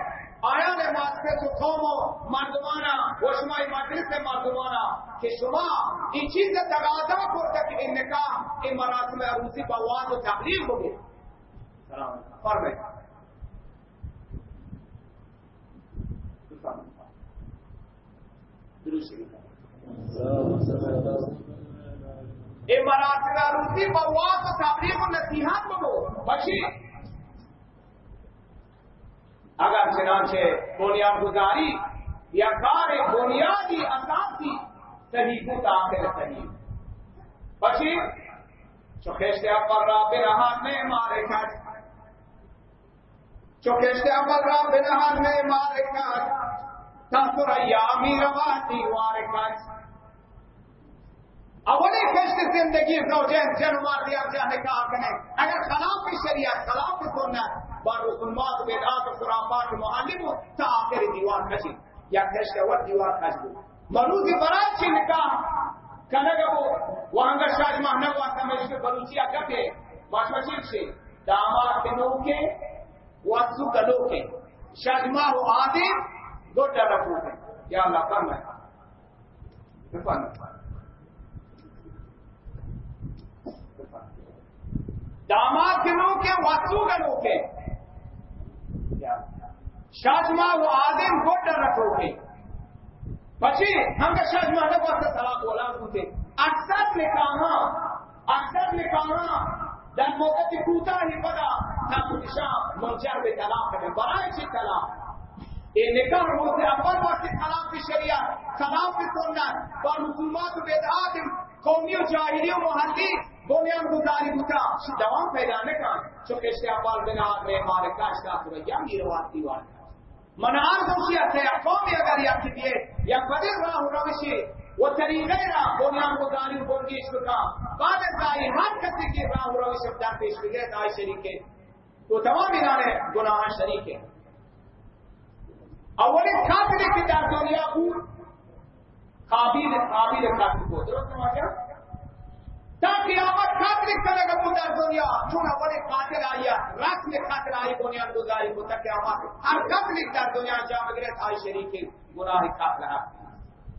A: آیا نے ماسکے تو قومو مردمانا و شما ای مجلس مردمانا کہ شما این چیز تقاضا کرتا کہ ان نکاح این مراسم عروسی بواز و تبلیغ ہوگی سلام فرمائے مراسم عروسی بواز و تبلیغ و نصیحت بگو بچی اگر چنانچہ بنیاد گزاری یا کار بنیادی اساسی صحیح کو آخر صحیح بچی چوکیشتے اپر را برہا میں مارے کھٹ چوکیشتے اپر را برہا میں مارے کھٹ تاثر ایامی رواتی وارے کھٹ اولی کشت زندگی زوجین جن ماردی اب جانے کا آکنے اگر خلاف شریعت، خلاف سنت بار رسومات بیدات و خرافات معلم تا آخر دیوار کشی یا کشت ور دیوار کش بود مروزی برات چی نکاح کنگا بو وہنگا شاج مہنگ واسا میں اس بلوچیا کتے باشما چیز سے دامار کے نوکے، واتسو کا لوکے شاج ماہ و آدم دو ڈالا پوٹے یا اللہ فرمائے فرمائے۔ داماد کے لوگ کے واسو کے لوگ کے شاجما وہ آدم کو ڈر رکھو گے۔ بچے، ہم کا شاجما نے بہت سلا بولا ہوتے اکثر نے کہا اکثر نے کہا در مدت کوتاهی بدا تا منجر به طلاق برای چی طلاق۔ این نکاح روز اول وقت خلاف شریعت، خلاف سنت با رسومات و بدعات قومی و و محلی دوام پیدا نکن چون کشت اول بنا معمار کشت آسو یم گیروات دیوار من عرض ہے۔ قومی اگر یک دیئے یک بدر راہ روشی؟ و طریقے را بنیان گذاری و بنگیش بکا بعد از دائی ہر کسی کی راہ روش در پیش بگئے دائی شریکے تو تمام ایران گناہ شریک ہے اولین کافری که در دنیا بود قابیل قابیل کافر بود درست نماشه تا قیامت خاطر کرے گا در دنیا. چون اول خاطر آیا رسم خاطر آئی بنیاد گزاری کو تا قیامت. ہر قتل در دنیا جام مگر تھا شریک گناہ خاطر ہے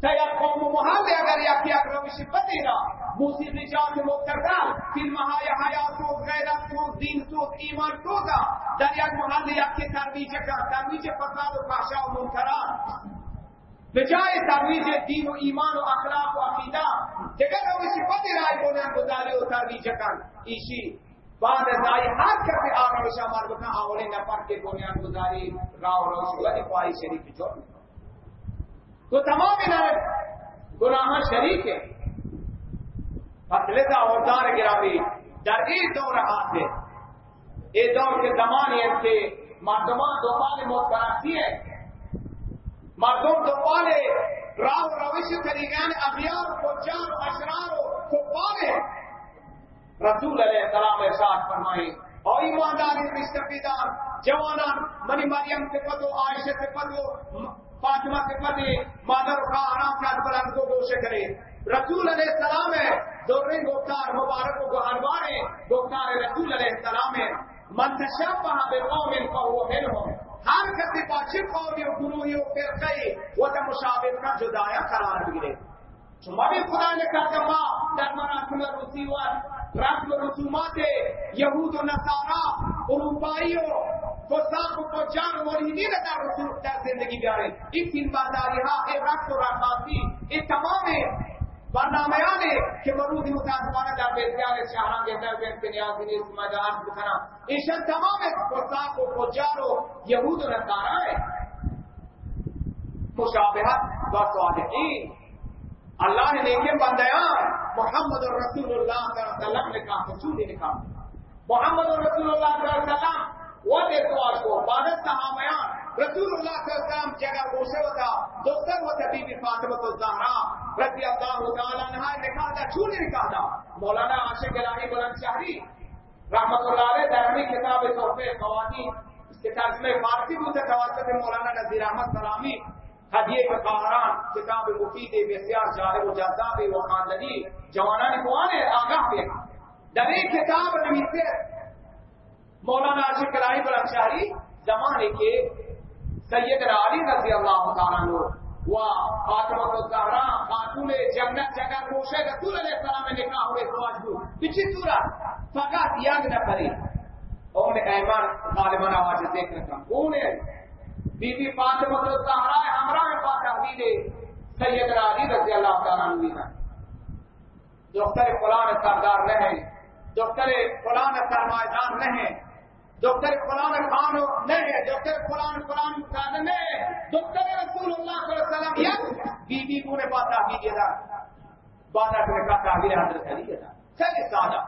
A: تا قوم محل اگر یا کیا کرو شفت اینا موسیقی جان مبتدا فیلم های حیات و غیرت و دین تو ایمان تو دا در یک محل یا کی ترویج کا ترویج فساد و فحشا و به جای ترویج دین و ایمان و اخلاق و عقیده دیگر روشی بدی رای بنیان گذاری و ترویج کن ایشی بعد از آئی ہر کسی آرامش آمار بکن آولی نفر کے بنیان گزاری راو روشی و افائی شریف جوڑ۔ تو تمام گناہ شریک ہے فصلتا اور دار گرامی در این دور حاصل یہ دور کے زمانے سے مردمان دوبارے متراسی ہے مردم دوبارے راہ روش طریقان ابیار و جان و اشرار و کفار ہے رسول علیہ السلام ارشاد فرمائے اور ایمانداری رشتہ جوانان، منی مریم سے پتو، عائشہ سے پتو، فاطمہ کے پتی، مادر کا آرام کے بلند کو گوشے کرے۔ رسول علیہ السلام ہے دورے گفتار مبارک کو ہروار ہے گفتار رسول علیہ السلام ہے منتشب وہاں بے قوم ان کا وہ مل ہو ہر کسی پاچھے قومی و گروہی و فرقے وہ تو مشابہ کا جدایا قرار بگڑے شماری خدا نے کہا کہ ماں، در مراسم رسیوات رسم رسومات یہود و نصارا اروپائیوں فساق و فجار و مریدین در رسول در زندگی بیاره این تین برداری ها این رقص و رقصاتی این تمام برنامه‌ای که مروز متاسفانه در بسیار شهران گرده بین که نیازی نیست که عرض بکنم. ایشان تمام فساق و فجار و یهود و نصارا مشابهت و صادقین. اللہ نے نیکے بندیان. محمد رسول اللہ صلی اللہ علیہ وسلم نے کہا حصول نے کہا محمد رسول اللہ صلی اللہ علیہ وسلم وہ دیکھو آج کو بادت صحابیان رسول اللہ صلی اللہ علیہ وسلم جگہ گوشے ہوتا دوستر ہوتا بی بی فاطمہ الزہرا رضی اللہ تعالیٰ عنہ نکاح تھا چھوڑ نکاح تھا؟ مولانا عاشق الہی بلند شہری رحمت اللہ علیہ درمی کتاب تحفے خواتین، اس کے ترجمے فارسی بھی توسط مولانا نذیر احمد سلامی ہدیے کے قہران کتاب مفید بسیار جالب و جذاب و خاندنی جوانان قوانے آگاہ دے در کتاب نویسے مولانا عاشق کلائی پر زمانے کے سید علی رضی اللہ تعالیٰ و فاطمہ الزہرا، خاتون جنت، جگہ روشے رسول علیہ السلام نے نکاح ہوئے زواج کو بچی صورت فقط یاد نہ کرے اور ایمان، غالباً آواز دیکھ رکھا کون ہے؟ بی بی فاطمہ الزہرا، ہمراہ میں فاطمہ سید علی رضی اللہ تعالیٰ عنہ۔ دختر فلان سردار نہیں دختر فلان سرمایدار نہیں دکتر قرآن خان نہیں ہے دکتر قرآن قرآن خان نہیں ہے دکتر رسول اللہ صلی اللہ علیہ وسلم یا بی بی پورے بات تعبیر دا بات نے کہا تعبیر حضرت علی دا خیر سادہ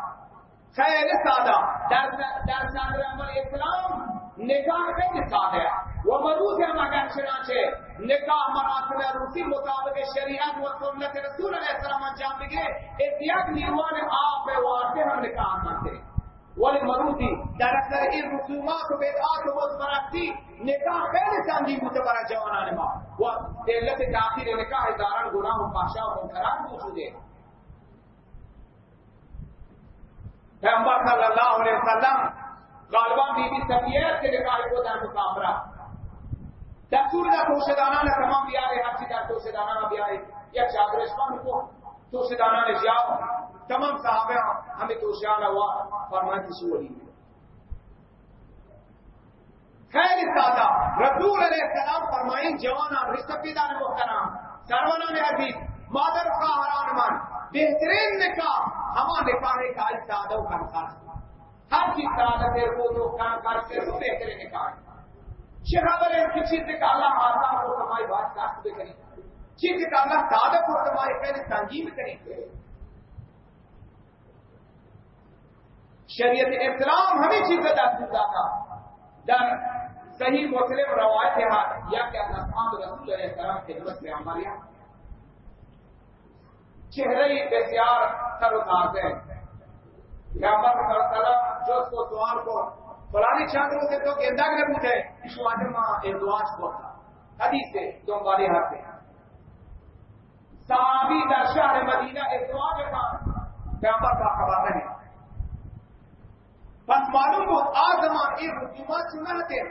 A: خیر سادہ، در در صدر عمل اسلام، نکاح خیر سادہ وہ مروض ہے مگر چنانچہ نکاح مراسم روسی مطابق شریعت و سنت رسول علیہ السلام انجام دیگے اتیاق نیروان آپ واسطے ہم نکاح کرتے ہیں ولی مروتی در اثر این رسومات و بدعات و مزمرکتی نکاح خیلی سنگین بوده برای جوانان ما. و علت تاخیر نکاح دارن گناه و فحشا و منکرات موجوده پیغمبر صلی اللہ علیہ وسلم غالبا بی بی صفیہ کے نکاح کو در مسافرہ دستور در توشدانان تمام بیاره هرچی در توشدانان بیاره یک چادرش من کو توشدانان جاو تمام صحابہ ہمیں تو شیان ہوا فرمان کسی ولی خیر سادہ رسول علیہ السلام فرمائیں جوانا رشتہ پیدان محترام سرونان عزیز مادر کا حران من بہترین نکاح ہما نکاح کا سادہ و کنخاص ہر چیز سعادت ہے، وہ جو کام کر کے رو بہتر نکال خبر ہے کسی چیز کا اللہ آسان ہو ہماری بات کاشت بھی کریں۔ چیز کا اللہ سعادت ہو ہمارے پہلے تنظیم کریں شریعت اسلام ہمیں چیز کا دیتا تھا۔ در صحیح مسلم روایت ہے ہاں، یا کہ اللہ رسول علیہ السلام کے خدمت میں ہمارے یہاں۔ چہرے بسیار تر اتارتے ہیں۔ جو اس کو سوال کو، فلانی چھاتروں سے تو گیندا کے پوچھے اس کو حدیث سے جو والے ہاتھ سے صحابی در شہر مدینہ ادواج کا پیامبر کا خبر نہیں۔ بس معلوم ہو آزمان ایک حکومت سنتے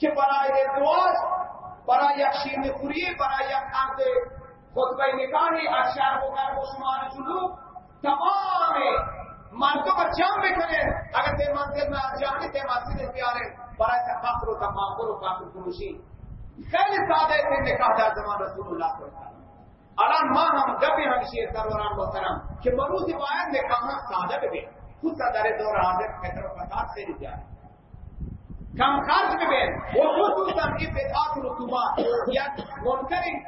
A: کہ برائے ادواج برای یک شیر خوری برای یک عقد خطبہ نکاحی اشیاء کو کر عثمان جلو تمام مردوں کا جام بھی کرے اگر تے منزل میں جانے تے مسجد پیارے، برائے سے فخر و تفاخر و کافر فروشی خیلی سادہ سے نکاح دا زمان رسول اللہ صلی اللہ علیہ وسلم۔ الان ما هم گپ همیشه سروران محترم که بروز روایت میں کہاں صادق بھی خود کا در دور حاضر خطر و فساد سے جائے کم خرچ ببین و خصوصا ابتداعات رطوبات یا منکرین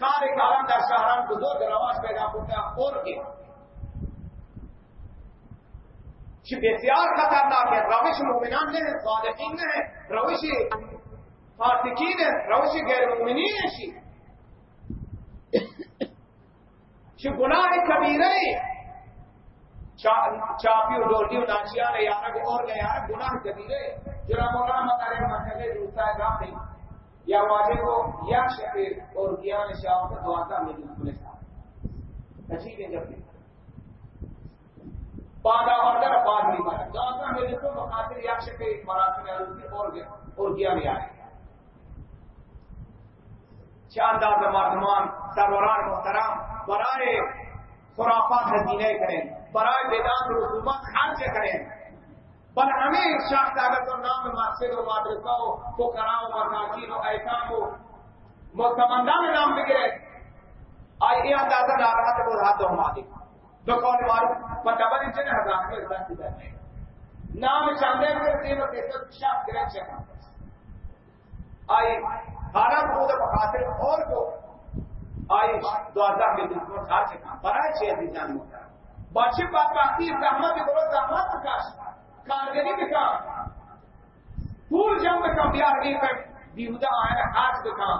A: کار کاران در شهران بزرگ رواج پیدا کرده. اور که چه بسیار خطرناکه روش مومنان نه صالحین نه. روش فاسقین روش غیر مؤمنین شید شی گناہ کبیرے۔ چاپی و ڈوٹی و ناشیا نے یارا کو اور گیا ہے گناہ کبیرے۔ جرا مولانا مطالعے مسئلے دوسرا ہے گاہ نہیں، یا واجب کو یا شکر اور گیان شاہ کو دعا کا میری پولیس عجیب ہے جب بادا اور بعد نہیں مارا۔ جہاں میرے کو مخاطر یا شکے مراسی میں اور اور کیا بھی آئے شاندار مردمان، سروران محترام برائے خرافات حسینے کریں برائے بیدان رسومات خرچ کریں بل ہمیں شاخ اگر تو نام مسجد و مادرسہ ہو تو کراؤ مساکین ہو ایسان ہو مستمندہ میں نام بگرے آئیے اندازہ لا رہا تھا وہ رہا تو ہم آدھے دکان والو پتابر چنے ہزار میں اس بات کی نام چاندے میں تین و تیسر شاپ گرین چکا آئی ہارا کو دے بخاطر اور کو آئی دو ہزار میں دکان کھا چکا برائے چھ ہزار جان ہوتا بچے بات باقی زحمت کرو زحمت کاش، کارگری بکا پور جنگ کا بیار نہیں کر بیہودہ آئے ہاتھ بکا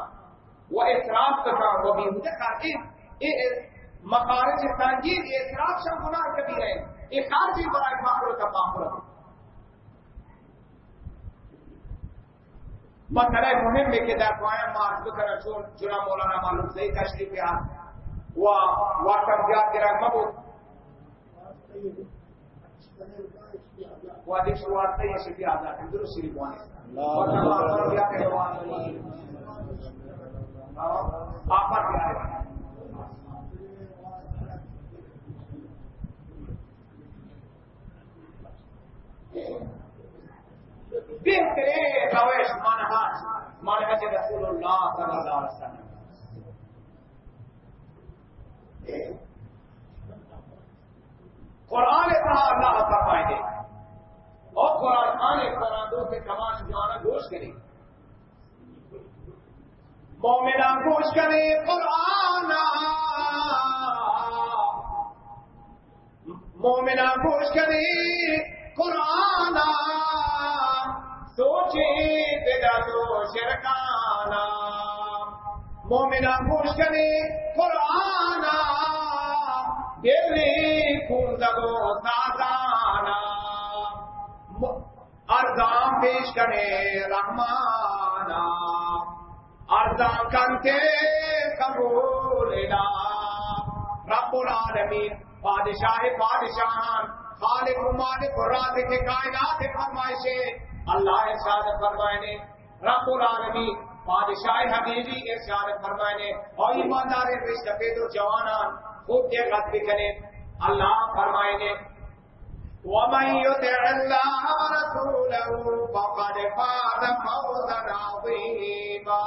A: وہ اعتراف بکا وہ بیہودہ کارگری۔ مخارج تنگیر اعتراف شب گناہ کبھی ہے۔ ایک خارجی برائے ماحول کا ماحول مسئله مهمه که در پایان معرض بکنم چون جناب مولانا معلوم زهی تشریف هست و وقتم زیاد گرم نبود و دیش واسطه یه شفی آزاد هم درست شریف وانی آفت یاره بهترین روش منہج رسول اللہ صلی اللہ علیہ وسلم۔ قرآن کہا اللہ فرمائے دے اور قرآن آنے قرآن دو کے کمان جانا گوش کرے مومنا گوش کرے، قرآن۔ مومنا گوش کرے، قرآن۔ سوچے تیرا تو شرکانا مومنا مشکلے قرآن دلی خون سازانا ارزام پیش کرے رحمانا ارزام کنتے قبول رب العالمین بادشاہ بادشاہان خالق مالک رازق کائنات فرمائشے اللہ ارشاد فرمائنے رب العالمین، بادشاہ حبیبی ارشاد فرمائنے اور ایماندار رشتہ پہ تو جوانان خوب کے غد بھی کریں اللہ فرمائنے ومن يطع الله ورسوله فقد فاز فوزا عظيما۔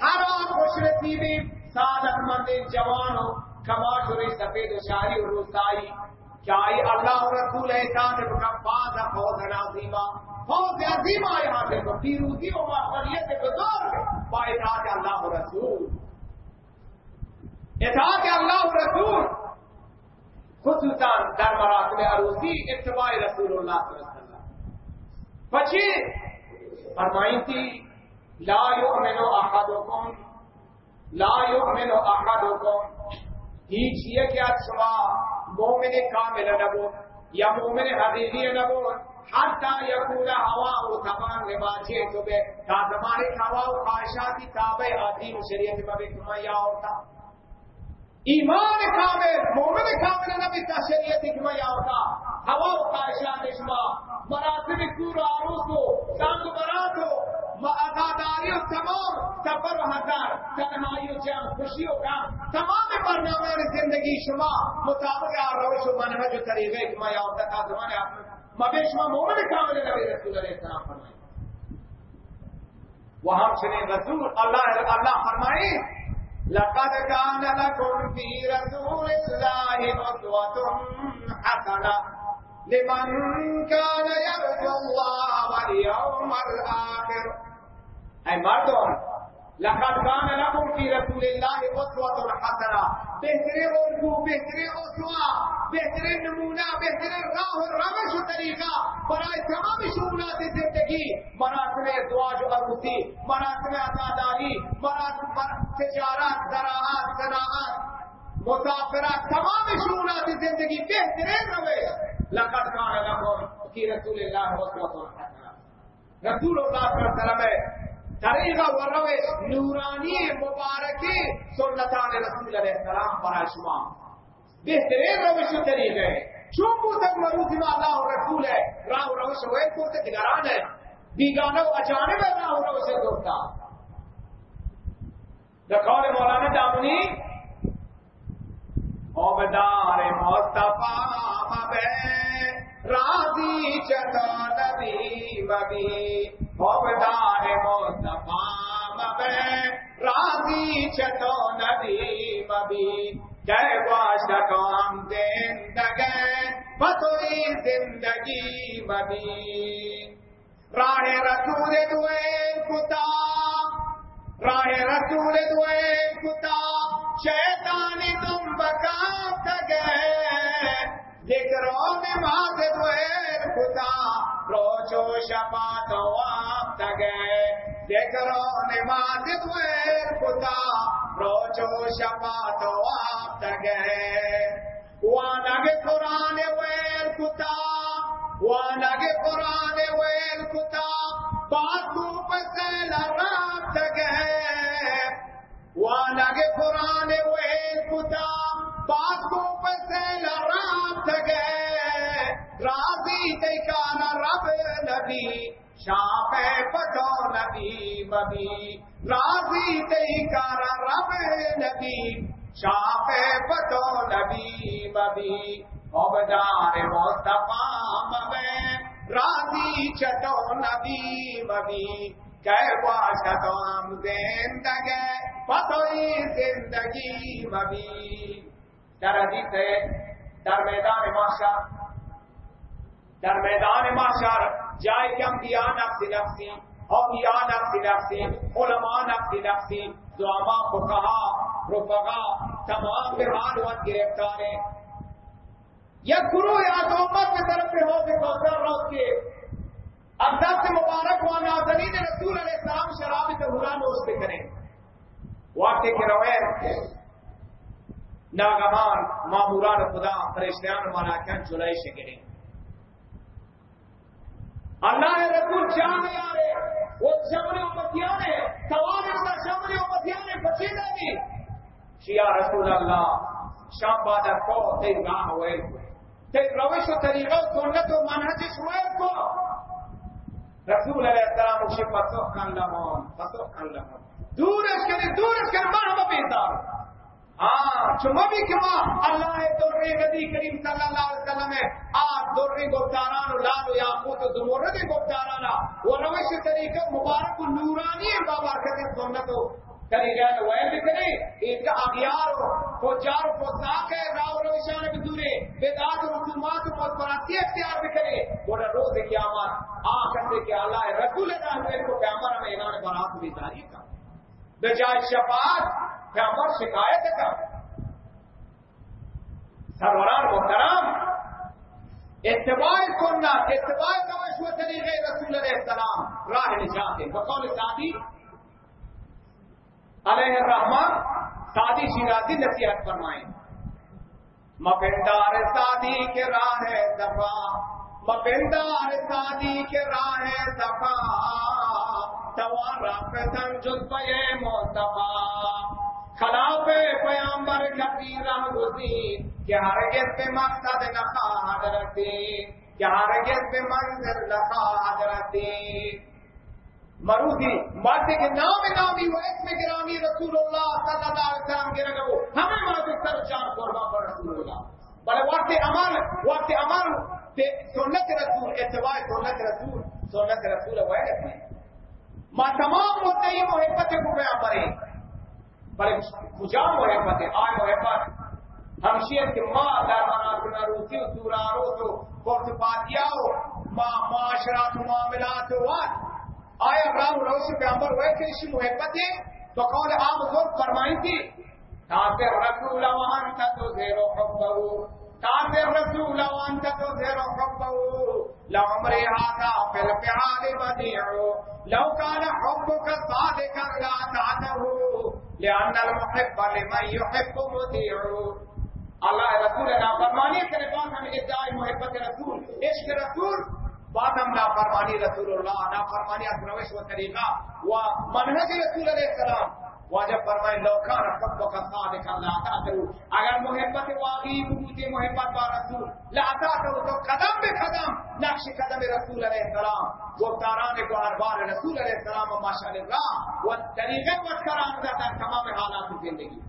A: ہر خوش نصیبی سعادت مند جوانوں کما شری سفید شاہی اور رسائی کیا یہ اللہ رسول احسان باز فوز نازیما فوز عظیمہ. یہاں سے۔ تو پیروزی و مفریت بزرگ با اطاعت اللہ رسول۔ اطاعت اللہ رسول۔ خصوصا در مراتب عروسی اتباع رسول اللہ صلی اللہ علیہ وسلم۔ بچی فرمائی تھی، لا یؤمن احدکم، لا یؤمن احدکم۔ هیچ یک از شما مومن کامل نبود یا مومن حقیقی نبود حتی یکون ہوا و تمام رواجے تو بے، تا زمانے ہوا و خواہشاتی تابع آدین و شریعت میں بھی کمایا ہوتا ایمان کامل، مومن کامل نبی تا شریعت کمایا ہوتا ہوا و خواہشات شما، مراتب کور آروس ہو سانگ برات ہو ازاداری و تمام سفر و ہزار تنہائی و جام خوشی و کام تمام برنامے زندگی شما مطابق روش و منہج و طریقے کمایا ہوتا تا زمانے آپ مگر شما مومن کامل نبی رسول علیہ السلام فرمائے۔ وہاں سنے رسول اللہ اللہ فرمائے، لقد كان لكم في رسول الله أسوة حسنة لمن كان يرجو الله واليوم الآخر. أي مردم لقد كان لكم في رسول الله اسوه حسنه بهترین الگو بهترین اسوا بهترین نمونه بهترین راه و روش و طریقه برای تمام شغلات زندگی، مراسم ازواج و عروسی، مراسم عزاداری مراسم تجارت، زراعت، صناعت، مسافرت، تمام شغلات زندگی بهترین روش. لقد كان لكم في رسول الله اسوه حسنه رسول الله صلی اللہ علیہ وسلم طریقہ و روش نورانی مبارکی سنتان رسول علیہ السلام برای شما. بہترین روش و طریقہ ہے چون بو تک مروزی میں اللہ رسول ہے، راہ و روش ہوئے کرتے دگران ہے. بیگانہ و اجانب ہے، راہ و روش دوستا دقال مولانا دامنی عبدار مصطفیٰ راضی چتا نبی مبی خوبدار مصطفیٰ مبے راضی چتو ندی مبی جے واشتکام زندگے بطوری زندگی مبی راہ رسول دوے کتا راہ رسول دوے کتا شیطانی تم بکا تگے ذکروں میں روچو شپا تو آپ گئے دیکھو نماز دویر کتا روچو شپا تو آپ گئے وانگ قرآن ویل کتا وانگ قرآن ویل کتا باتو گئے وانگ قرآن ویل کتا باتو پسل رابط گئے راضی دیکھانا رب نبی، شاپ پٹو نبی مبی۔ راضی دیکھانا رب نبی، شاپ پٹو نبی مبی۔ عبدار مصطفیٰ مبے راضی چٹو نبی مبی۔ کہ چٹو ہم زندگے پتوئی زندگی مبی در حدیث ہے در میدان معاشر در میدان معاشر جائے کہ ہم دیا نفسی نفسی اور یا نفسی نفسی علماء نفسی نفسی زعما فقہا رفقا تمام برحال وقت گرفتار ہیں یا گروہ یا امت کی طرف سے ہو کے کوثر روز کے اب دس مبارک ہوا ناظرین رسول علیہ السلام شراب سے برا نوش پہ کریں واقع کے رویر ناگمان معموران خدا پریشان فرشتیان ملاکن جلائی سے گریں اللہ رسول چاہ یارے وہ شمر امتیاں نے سوال اس کا شمر امتیاں نے بچی نہیں شیعہ رسول اللہ شام بادر کو تیر راہ ہوئے۔ تیر روش و طریقہ سنت و منحج ہوئے۔ کو رسول علیہ السلام اسے پسوخ کن لمون پسوخ کن لمون دور اس کے دور ہاں چما بھی کما اللہ درے نبی کریم صلی اللہ علیہ وسلم ہے، آج درے گفتاران و لال یا خود و گفتارانا۔ وہ روش طریقہ مبارک و نورانی بابا، کہتے سنت ہو کری گیا وہ بھی کرے ان کا اغیار ہو۔ فوجار و فوساق ہے راہ روشان بھی دورے بیداد و رسوم راستی اختیار بکرے وہ روز قیامت آ کرتے کہ اللہ رسول اللہ کو پیامبر ہمیں انہوں نے برات بھی جاری کا بجائے شفاعت پیامبر شکایت کا سروران محترم، اتباع سنت، اتباع روش و طریقے رسول علیہ السلام، راہ نجات ہے۔ بقول سعدی علیہ الرحمن، سادی شیرازی نصیحت فرمائیں۔ مپندار سادی کے راہ دفا مپندار سادی کے راہ دفا توارا پسند جز پہ موتفا خلاف پیامبر کبھی راہ گزی کہ ہرگز پہ مقصد نخا حضرتی کہ ہرگز پہ منظر نخا حضرتی مروزی مادے کے نام نامی وہ اس میں گرامی رسول اللہ صلی اللہ علیہ وسلم کے رگو۔ ہمیں مادے سر جان قربا پر رسول اللہ۔ بلے وقت عمل وقت عمل سنت رسول اتباع سنت رسول سنت رسول وہ ہے ما تمام ہوتے ہی محبت کو بیان کرے بلے کجا محبت ہے آئے محبت ہمشیر کے ماں در مناسب روسی و سورا روسو قرص پاتیاؤ ما معاشرات معاملات وات آیا رام روش پیغمبر ہوئے تھے اسی محبت ہے تو قول عام زور فرمائی تھی۔ کافر رسول وانت تو زیرو حبہو کافر رسول وانت تو زیرو حبہو لو عمری آتا فی الفعال بدیعو لو کان حبک صادقا لا تعتہو لأن المحب لمن يحب مدیعو اللہ رسول نا فرمانی کرے بات ہمیں ادعائی محبت رسول، عشق رسول بات ہم نافرمانی رسول اللہ نافرمانی از روش و طریقہ و منہج رسول علیہ السلام. واجب فرمائے لوکان حب کا صادق اللہ عطا کرو اگر محبت واقعی بوتی محبت با رسول، لا عطا کرو تو قدم بے قدم، نقش قدم رسول علیہ السلام. وہ تاران کو ہر بار رسول علیہ السلام و ماشاء اللہ وہ طریقے پر کرام جاتا تمام حالات زندگی.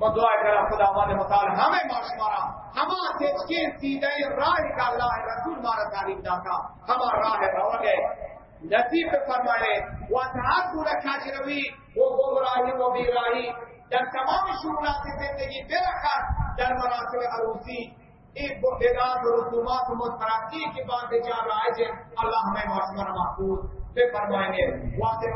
A: وہ دعا کرا خدا والے مطالع ہمیں معاشمارا ہما تیج کے سیدھے راہ کا اللہ رسول مارا تعلیم داتا ہمارا راہ ہے رو گئے نصیب فرمائے۔ وہ اتحاد پورا کھاچ جی روی وہ گمراہی، وہ بیراہی۔ در تمام شعورات زندگی بے رکھا۔ در مراسم عروسی۔ ایک بیداد و رسومات و متفراقی کی بات جان رائے جی۔ اللہ ہمیں معاشمارا محفوظ۔ بے فرمائیں گے واسطے